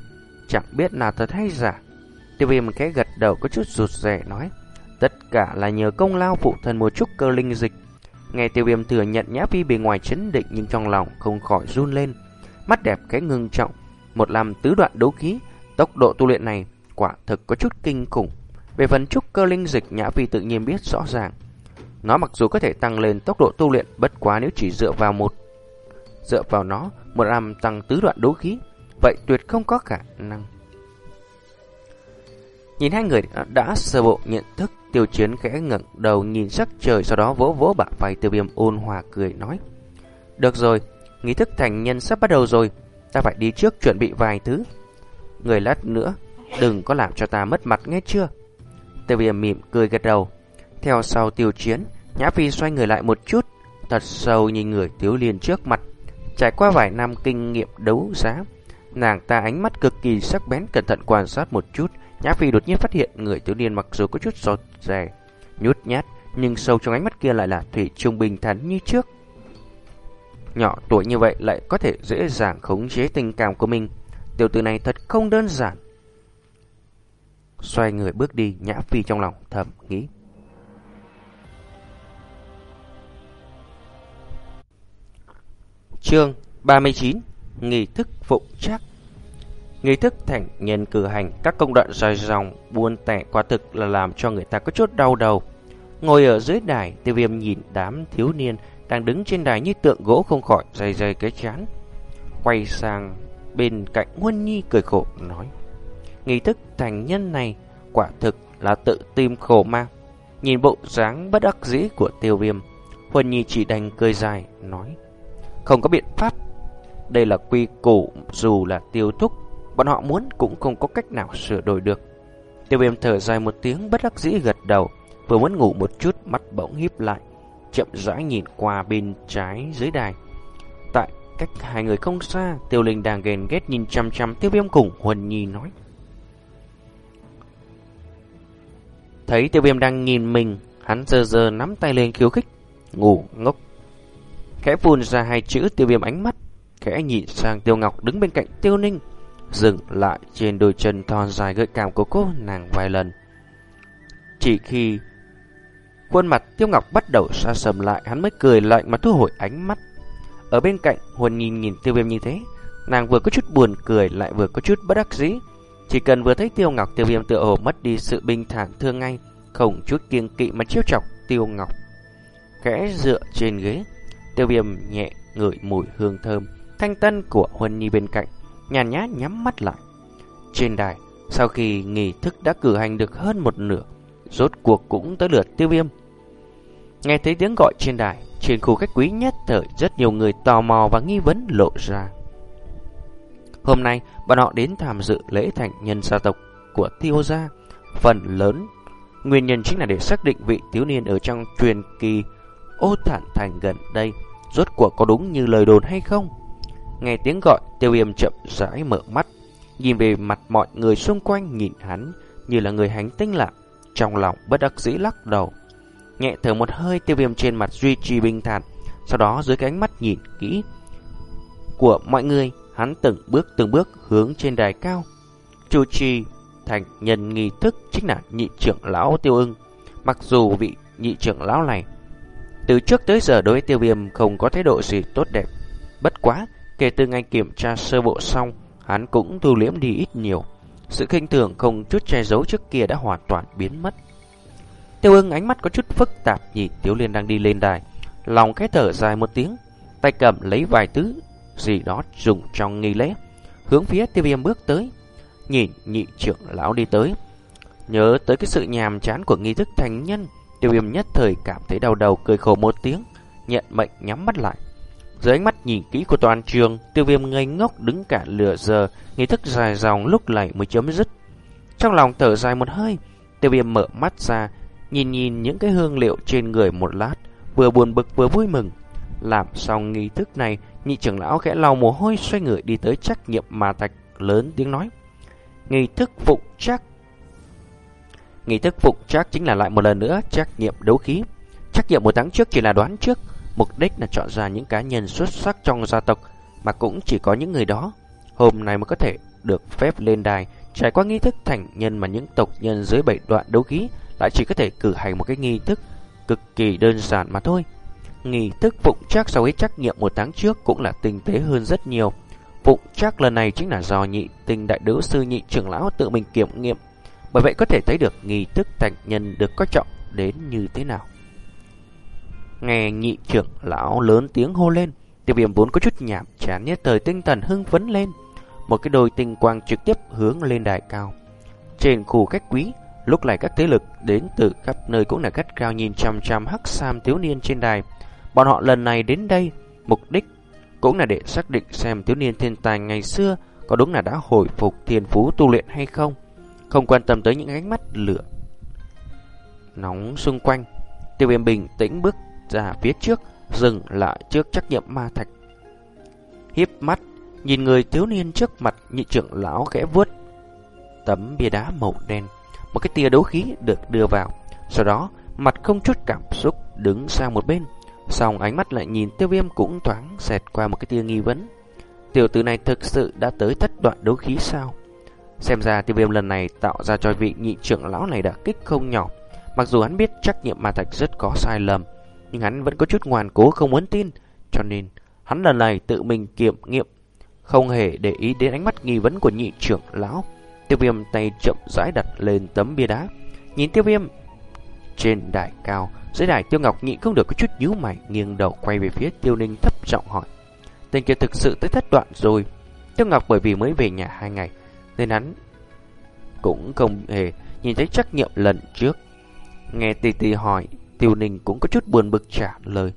chẳng biết là thật hay giả. Tiêu viêm cái gật đầu có chút rụt rè nói, tất cả là nhờ công lao phụ thân một chút cơ linh dịch. Nghe tiêu viêm thừa nhận Nhã Phi bề ngoài chấn định nhưng trong lòng không khỏi run lên. Mắt đẹp cái ngưng trọng, một làm tứ đoạn đấu khí, tốc độ tu luyện này quả thực có chút kinh khủng. Về phần trúc cơ linh dịch Nhã Phi tự nhiên biết rõ ràng. Nó mặc dù có thể tăng lên tốc độ tu luyện bất quá nếu chỉ dựa vào một dựa vào nó một làm tăng tứ đoạn đấu khí, vậy tuyệt không có khả năng. Nhìn hai người đã, sơ bộ nhận thức, tiêu chiến khẽ ngẩng đầu nhìn sắc trời sau đó vỗ vỗ bả vai tiêu viêm ôn hòa cười nói. Được rồi, nghi thức thành nhân sắp bắt đầu rồi, ta phải đi trước chuẩn bị vài thứ. Người lát nữa, đừng có làm cho ta mất mặt nghe chưa? Tiêu viêm mỉm cười gật đầu. Theo sau tiêu chiến, Nhã Phi xoay người lại một chút, thật sâu nhìn người thiếu liên trước mặt. Trải qua vài năm kinh nghiệm đấu giá, nàng ta ánh mắt cực kỳ sắc bén cẩn thận quan sát một chút. Nhã Phi đột nhiên phát hiện người thiếu liên mặc dù có chút giọt rè, nhút nhát, nhưng sâu trong ánh mắt kia lại là thủy trung bình thản như trước. Nhỏ tuổi như vậy lại có thể dễ dàng khống chế tình cảm của mình. Tiểu tử này thật không đơn giản. Xoay người bước đi, Nhã Phi trong lòng thầm nghĩ. Chương 39 Nghi thức phụng trác Nghi thức thành nhân cử hành các công đoạn dài dòng buôn tẻ quả thực là làm cho người ta có chút đau đầu. Ngồi ở dưới đài, tiêu viêm nhìn đám thiếu niên đang đứng trên đài như tượng gỗ không khỏi dày dày cái chán. Quay sang bên cạnh Huân Nhi cười khổ nói. Nghi thức thành nhân này quả thực là tự tìm khổ ma. Nhìn bộ dáng bất đắc dĩ của tiêu viêm, Huân Nhi chỉ đành cười dài, nói. Không có biện pháp. Đây là quy củ dù là tiêu thúc, bọn họ muốn cũng không có cách nào sửa đổi được. Tiêu viêm thở dài một tiếng bất đắc dĩ gật đầu, vừa muốn ngủ một chút mắt bỗng híp lại, chậm rãi nhìn qua bên trái dưới đài. Tại cách hai người không xa, tiêu linh đang ghen ghét nhìn chăm chăm tiêu viêm cùng Huân Nhi nói. Thấy tiêu viêm đang nhìn mình, hắn giờ giờ nắm tay lên khiêu khích, ngủ ngốc khẽ phun ra hai chữ tiêu viêm ánh mắt, khẽ nhìn sang tiêu ngọc đứng bên cạnh tiêu ninh, dừng lại trên đôi chân thon dài gợi cảm của cô nàng vài lần. Chỉ khi khuôn mặt tiêu ngọc bắt đầu xa sầm lại, hắn mới cười lạnh mà thu hồi ánh mắt. Ở bên cạnh, Huân nhìn nhìn tiêu viêm như thế, nàng vừa có chút buồn cười lại vừa có chút bất đắc dĩ. Chỉ cần vừa thấy tiêu ngọc tiêu viêm tựa hồ mất đi sự bình thản thương ngay, không chút kiêng kỵ mà chiêu chọc tiêu ngọc. Khẽ dựa trên ghế, Tiêu viêm nhẹ ngửi mùi hương thơm thanh tân của Huân Nhi bên cạnh, nhàn nhã nhắm mắt lại. Trên đài, sau khi nghi thức đã cử hành được hơn một nửa, rốt cuộc cũng tới lượt tiêu viêm. Nghe thấy tiếng gọi trên đài, trên khu khách quý nhất thời rất nhiều người tò mò và nghi vấn lộ ra. Hôm nay, bọn họ đến tham dự lễ thành nhân gia tộc của Tiêu Gia. Phần lớn, nguyên nhân chính là để xác định vị thiếu niên ở trong truyền kỳ ô thản thành gần đây, rốt cuộc có đúng như lời đồn hay không? Nghe tiếng gọi, tiêu viêm chậm rãi mở mắt, nhìn về mặt mọi người xung quanh nhìn hắn như là người hành tinh lạ, trong lòng bất đắc dĩ lắc đầu. Nhẹ thở một hơi tiêu viêm trên mặt duy trì bình thản, sau đó dưới cái ánh mắt nhìn kỹ của mọi người, hắn từng bước từng bước hướng trên đài cao. Chủ trì thành nhân nghi thức chính là nhị trưởng lão tiêu ưng. Mặc dù vị nhị trưởng lão này từ trước tới giờ đối tiêu viêm không có thái độ gì tốt đẹp. Bất quá, kể từ ngày kiểm tra sơ bộ xong, hắn cũng thu liễm đi ít nhiều. Sự khinh thường không chút che giấu trước kia đã hoàn toàn biến mất. Tiêu ưng ánh mắt có chút phức tạp nhìn Tiếu Liên đang đi lên đài. Lòng cái thở dài một tiếng, tay cầm lấy vài thứ gì đó dùng trong nghi lễ. Hướng phía tiêu viêm bước tới, nhìn nhị trưởng lão đi tới. Nhớ tới cái sự nhàm chán của nghi thức thành nhân, Tiêu viêm nhất thời cảm thấy đau đầu cười khổ một tiếng, nhận mệnh nhắm mắt lại. Dưới ánh mắt nhìn kỹ của toàn trường, tiêu viêm ngây ngốc đứng cả lửa giờ, nghi thức dài dòng lúc này mới chấm dứt. Trong lòng thở dài một hơi, tiêu viêm mở mắt ra, nhìn nhìn những cái hương liệu trên người một lát, vừa buồn bực vừa vui mừng. Làm xong nghi thức này, nhị trưởng lão khẽ lau mồ hôi xoay người đi tới trách nhiệm mà thạch lớn tiếng nói. Nghi thức phục trắc Nghi thức phục chắc chính là lại một lần nữa trách nhiệm đấu khí. Trách nhiệm một tháng trước chỉ là đoán trước, mục đích là chọn ra những cá nhân xuất sắc trong gia tộc, mà cũng chỉ có những người đó hôm nay mới có thể được phép lên đài, trải qua nghi thức thành nhân mà những tộc nhân dưới bảy đoạn đấu khí lại chỉ có thể cử hành một cái nghi thức cực kỳ đơn giản mà thôi. Nghi thức phụng trắc so với trắc nghiệm một tháng trước cũng là tinh tế hơn rất nhiều. Phụng trắc lần này chính là do nhị tinh đại đứa sư nhị trưởng lão tự mình kiểm nghiệm. Bởi vậy có thể thấy được nghi thức thành nhân được coi trọng đến như thế nào. Nghe nhị trưởng lão lớn tiếng hô lên, tiêu viêm vốn có chút nhảm chán nhất thời tinh thần hưng phấn lên. Một cái đôi tinh quang trực tiếp hướng lên đài cao. Trên khu cách quý, lúc này các thế lực đến từ khắp nơi cũng là gắt cao nhìn chăm chăm hắc sam thiếu niên trên đài. Bọn họ lần này đến đây, mục đích cũng là để xác định xem thiếu niên thiên tài ngày xưa có đúng là đã hồi phục thiên phú tu luyện hay không. Không quan tâm tới những ánh mắt lửa nóng xung quanh. Tiêu viêm bình tĩnh bước ra phía trước, dừng lại trước trách nhiệm ma thạch. Hiếp mắt, nhìn người thiếu niên trước mặt nhị trưởng lão khẽ vuốt tấm bia đá màu đen. Một cái tia đấu khí được đưa vào. Sau đó, mặt không chút cảm xúc đứng sang một bên. Xong ánh mắt lại nhìn tiêu viêm cũng thoáng xẹt qua một cái tia nghi vấn. Tiểu tử này thực sự đã tới thất đoạn đấu khí sao? Xem ra tiêu viêm lần này tạo ra cho vị nhị trưởng lão này đã kích không nhỏ. Mặc dù hắn biết trách nhiệm ma thạch rất có sai lầm, nhưng hắn vẫn có chút ngoan cố không muốn tin, cho nên hắn lần này tự mình kiểm nghiệm, không hề để ý đến ánh mắt nghi vấn của nhị trưởng lão. Tiêu viêm tay chậm rãi đặt lên tấm bia đá, nhìn tiêu viêm trên đài cao, dưới đài tiêu ngọc nhị không được có chút nhíu mày, nghiêng đầu quay về phía tiêu ninh thấp giọng hỏi. Tên kia thực sự tới thất đoạn rồi. Tiêu ngọc bởi vì mới về nhà hai ngày, nên hắn cũng không hề nhìn thấy trách nhiệm lần trước. Nghe tì tì hỏi, Tiêu Ninh cũng có chút buồn bực trả lời.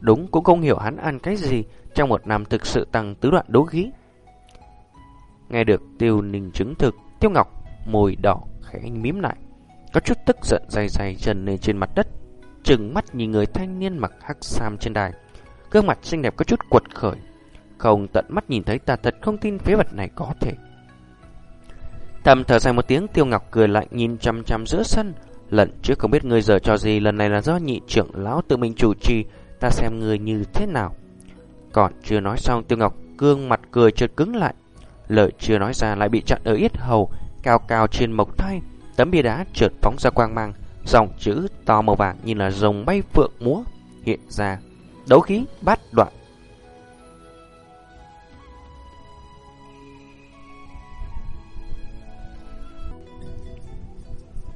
Đúng cũng không hiểu hắn ăn cái gì trong một năm thực sự tăng tứ đoạn đấu khí. Nghe được Tiêu Ninh chứng thực, Tiêu Ngọc môi đỏ khẽ mím lại, có chút tức giận dày dày chân lên trên mặt đất, trừng mắt nhìn người thanh niên mặc hắc sam trên đài. Gương mặt xinh đẹp có chút quật khởi, không tận mắt nhìn thấy ta thật không tin phế vật này có thể. Thầm thở dài một tiếng, Tiêu Ngọc cười lạnh nhìn chăm chăm giữa sân, Lần trước không biết ngươi giờ cho gì Lần này là do nhị trưởng lão tự mình chủ trì. Ta xem ngươi như thế nào. Còn chưa nói xong Tiêu Ngọc gương mặt cười chợt cứng lại. Lời chưa nói ra lại bị chặn ở yết hầu Cao cao trên mộc thay Tấm bia đá chợt phóng ra quang mang. Dòng chữ to màu vàng như là rồng bay phượng múa Hiện ra. Đấu khí bát đoạn.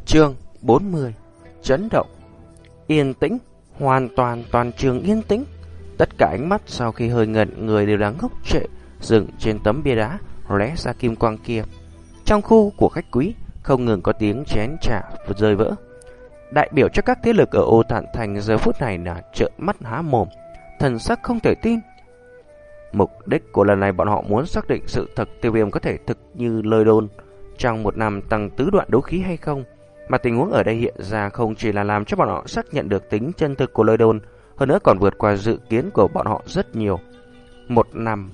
Chương 40. Chấn động. Yên tĩnh. Hoàn toàn toàn trường yên tĩnh. Tất cả ánh mắt sau khi hơi ngẩn người đều đang ngốc trệ Dừng trên tấm bia đá lóe ra kim quang kia. Trong khu của khách quý, Không ngừng có tiếng chén trà rơi vỡ. Đại biểu cho các thế lực ở ô tản thành giờ phút này là trợn mắt há mồm Thần sắc không thể tin Mục đích của lần này bọn họ muốn xác định sự thật tiêu viêm có thể thực như lời đồn Trong một năm tăng tứ đoạn đấu khí hay không mà tình huống ở đây hiện ra không chỉ là làm cho bọn họ xác nhận được tính chân thực của lời đồn, hơn nữa còn vượt qua dự kiến của bọn họ rất nhiều. Một năm,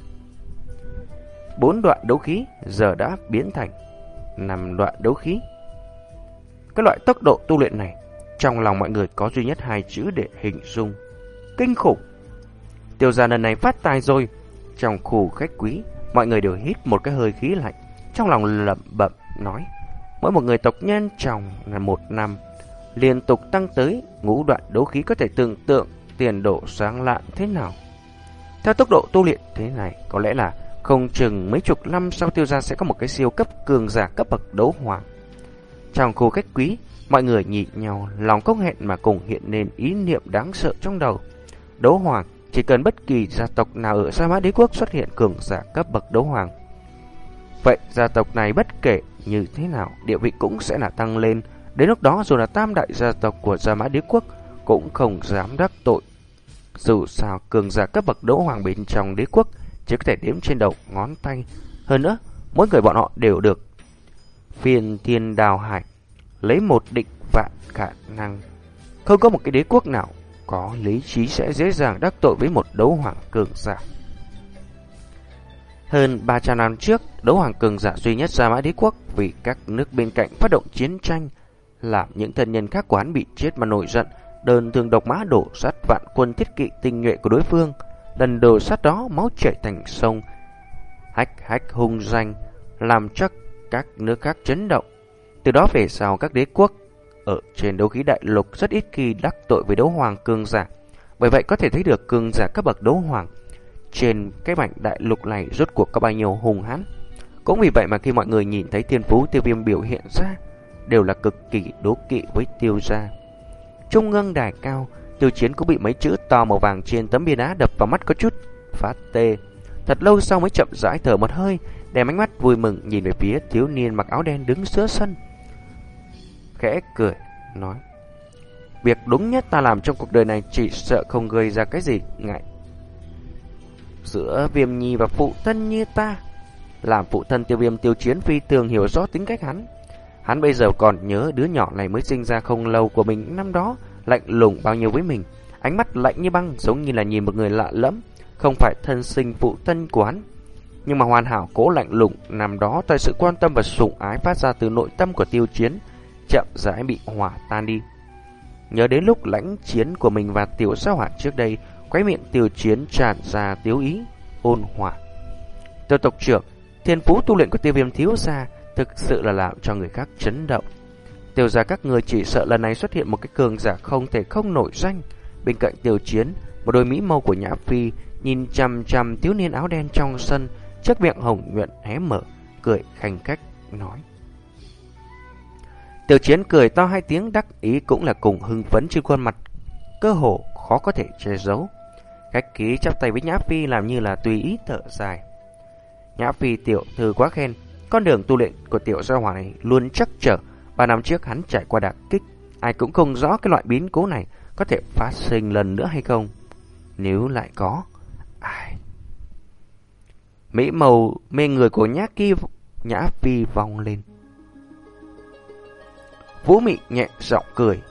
bốn đoạn đấu khí giờ đã biến thành năm đoạn đấu khí. Cái loại tốc độ tu luyện này, trong lòng mọi người có duy nhất hai chữ để hình dung. Kinh khủng! Tiêu gia lần này phát tài rồi. Trong khu khách quý, mọi người đều hít một cái hơi khí lạnh, trong lòng lẩm bẩm nói. Mỗi một người tộc nhân trong là một năm liên tục tăng tới ngũ đoạn đấu khí có thể tưởng tượng tiền độ sáng lạn thế nào. Theo tốc độ tu luyện thế này, có lẽ là không chừng mấy chục năm sau tiêu gia sẽ có một cái siêu cấp cường giả cấp bậc đấu hoàng. Trong khu khách quý, mọi người nhịn nhau, lòng công hẹn mà cùng hiện lên ý niệm đáng sợ trong đầu. Đấu hoàng, chỉ cần bất kỳ gia tộc nào ở Sa Mã Đế Quốc xuất hiện cường giả cấp bậc đấu hoàng. Vậy gia tộc này bất kể như thế nào, địa vị cũng sẽ là tăng lên. Đến lúc đó dù là tam đại gia tộc của Sa Mã Đế Quốc cũng không dám đắc tội. Dù sao cường giả cấp bậc đấu hoàng bên trong đế quốc chỉ có thể đếm trên đầu ngón tay. Hơn nữa, mỗi người bọn họ đều được phiền thiên đào hải lấy một định vạn khả năng. Không có một cái đế quốc nào có lý trí sẽ dễ dàng đắc tội với một đấu hoàng cường giả. Hơn 300 năm trước, đấu hoàng cường giả duy nhất ra mã đế quốc vì các nước bên cạnh phát động chiến tranh, làm những thân nhân khác của hắn bị chết mà nổi giận, đơn thường độc mã đổ sát vạn quân thiết kỵ tinh nhuệ của đối phương. Lần đổ sát đó, máu chảy thành sông, hách hách hung danh, làm cho các nước khác chấn động. Từ đó về sau các đế quốc ở trên đấu khí đại lục rất ít khi đắc tội với đấu hoàng cương giả. Bởi vậy có thể thấy được cương giả các bậc đấu hoàng trên cái mảnh đại lục này rốt cuộc có bao nhiêu hùng hãn. Cũng vì vậy mà khi mọi người nhìn thấy thiên phú tiêu viêm biểu hiện ra, đều là cực kỳ đố kỵ với tiêu gia. Trung ngân đài cao, tiêu chiến cũng bị mấy chữ to màu vàng trên tấm bia đá đập vào mắt có chút phát tê. Thật lâu sau mới chậm rãi thở một hơi, đem ánh mắt vui mừng nhìn về phía thiếu niên mặc áo đen đứng giữa sân. Khẽ cười, nói Việc đúng nhất ta làm trong cuộc đời này chỉ sợ không gây ra cái gì ngại. Giữa viêm nhi và phụ thân như ta, làm phụ thân tiêu viêm tiêu chiến phi thường hiểu rõ tính cách hắn. Hắn bây giờ còn nhớ đứa nhỏ này mới sinh ra không lâu của mình năm đó, lạnh lùng bao nhiêu với mình. Ánh mắt lạnh như băng giống như là nhìn một người lạ lẫm, không phải thân sinh phụ thân của hắn. Nhưng mà hoàn hảo cố lạnh lùng nằm đó tại sự quan tâm và sủng ái phát ra từ nội tâm của tiêu chiến, chậm rãi bị hỏa tan đi. Nhớ đến lúc lãnh chiến của mình và tiểu sao hỏa trước đây, quái miệng tiêu chiến tràn ra tiếu ý, ôn hòa. Tiêu tộc trưởng, thiên phú tu luyện của tiêu viêm thiếu ra thực sự là làm cho người khác chấn động. Tiêu ra các người chỉ sợ lần này xuất hiện một cái cường giả không thể không nổi danh. Bên cạnh tiêu chiến, một đôi mỹ mâu của Nhã Phi nhìn chằm chằm thiếu niên áo đen trong sân, chiếc miệng hồng nhuận hé mở, cười khanh cách, nói. Tiểu chiến cười to hai tiếng đắc ý cũng là cùng hưng phấn trên khuôn mặt, cơ hồ khó có thể che giấu. Cách ký chắp tay với Nhã Phi làm như là tùy ý thở dài. Nhã Phi tiểu thư quá khen, con đường tu luyện của tiểu gia hỏa này luôn chắc trở. Ba năm trước hắn trải qua đạc kích, ai cũng không rõ cái loại biến cố này có thể phát sinh lần nữa hay không. Nếu lại có, ai... Mỹ màu mê người của Nhã Kỳ Nhã Phi vòng lên. Vũ Mị nhẹ giọng cười.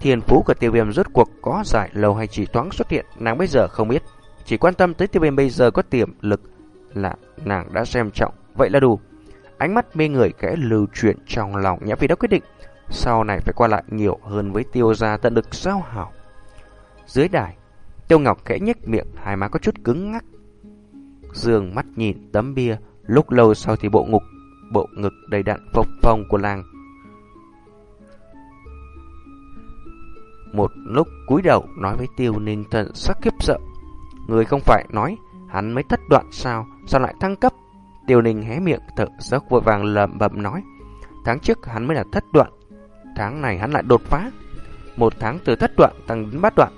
Thiên phú của tiêu viêm rốt cuộc có giải lâu hay chỉ thoáng xuất hiện, nàng bây giờ không biết. Chỉ quan tâm tới tiêu viêm bây giờ có tiềm lực là nàng đã xem trọng, vậy là đủ. Ánh mắt mê người kẽ lưu chuyển trong lòng Nhã Phi đã quyết định, sau này phải qua lại nhiều hơn với tiêu gia tận lực giao hảo. Dưới đài, tiêu ngọc kẽ nhếch miệng, hai má có chút cứng ngắc. Dương mắt nhìn tấm bia, lúc lâu sau thì bộ ngục, bộ ngực đầy đặn phập phồng của làng Một lúc cúi đầu nói với tiêu ninh thần sắc khiếp sợ. Người không phải nói hắn mới thất đoạn sao, sao lại thăng cấp? Tiêu ninh hé miệng thở dốc vội vàng lẩm bẩm nói. Tháng trước hắn mới là thất đoạn, tháng này hắn lại đột phá. Một tháng từ thất đoạn tăng đến bát đoạn.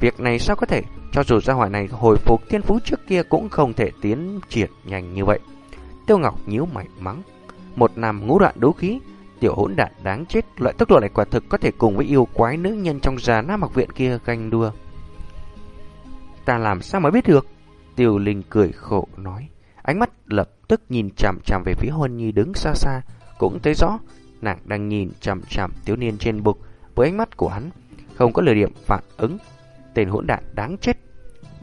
Việc này sao có thể, cho dù gia hỏa này hồi phục thiên phú trước kia cũng không thể tiến triển nhanh như vậy. Tiêu Ngọc nhíu mày mắng. Một năm ngũ đoạn đấu khí, Tiểu hỗn đạn đáng chết, loại tốc độ này quả thực có thể cùng với yêu quái nữ nhân trong già nam học viện kia ganh đua. Ta làm sao mới biết được? Tiêu Linh cười khổ nói. Ánh mắt lập tức nhìn chằm chằm về phía Huân Nhi đứng xa xa, cũng thấy rõ nàng đang nhìn chằm chằm thiếu niên trên bục với ánh mắt của hắn, không có lời điểm phản ứng. Tên hỗn đạn đáng chết,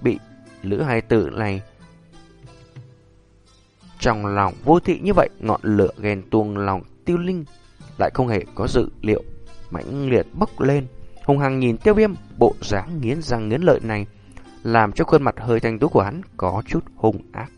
bị lữ hai tử này trong lòng vô thị như vậy, ngọn lửa ghen tuông lòng tiêu linh lại không hề có dự liệu mãnh liệt bốc lên. Hùng Hằng nhìn Tiêu Viêm bộ dáng nghiến răng nghiến lợi này, làm cho khuôn mặt hơi thanh tú của hắn có chút hung ác.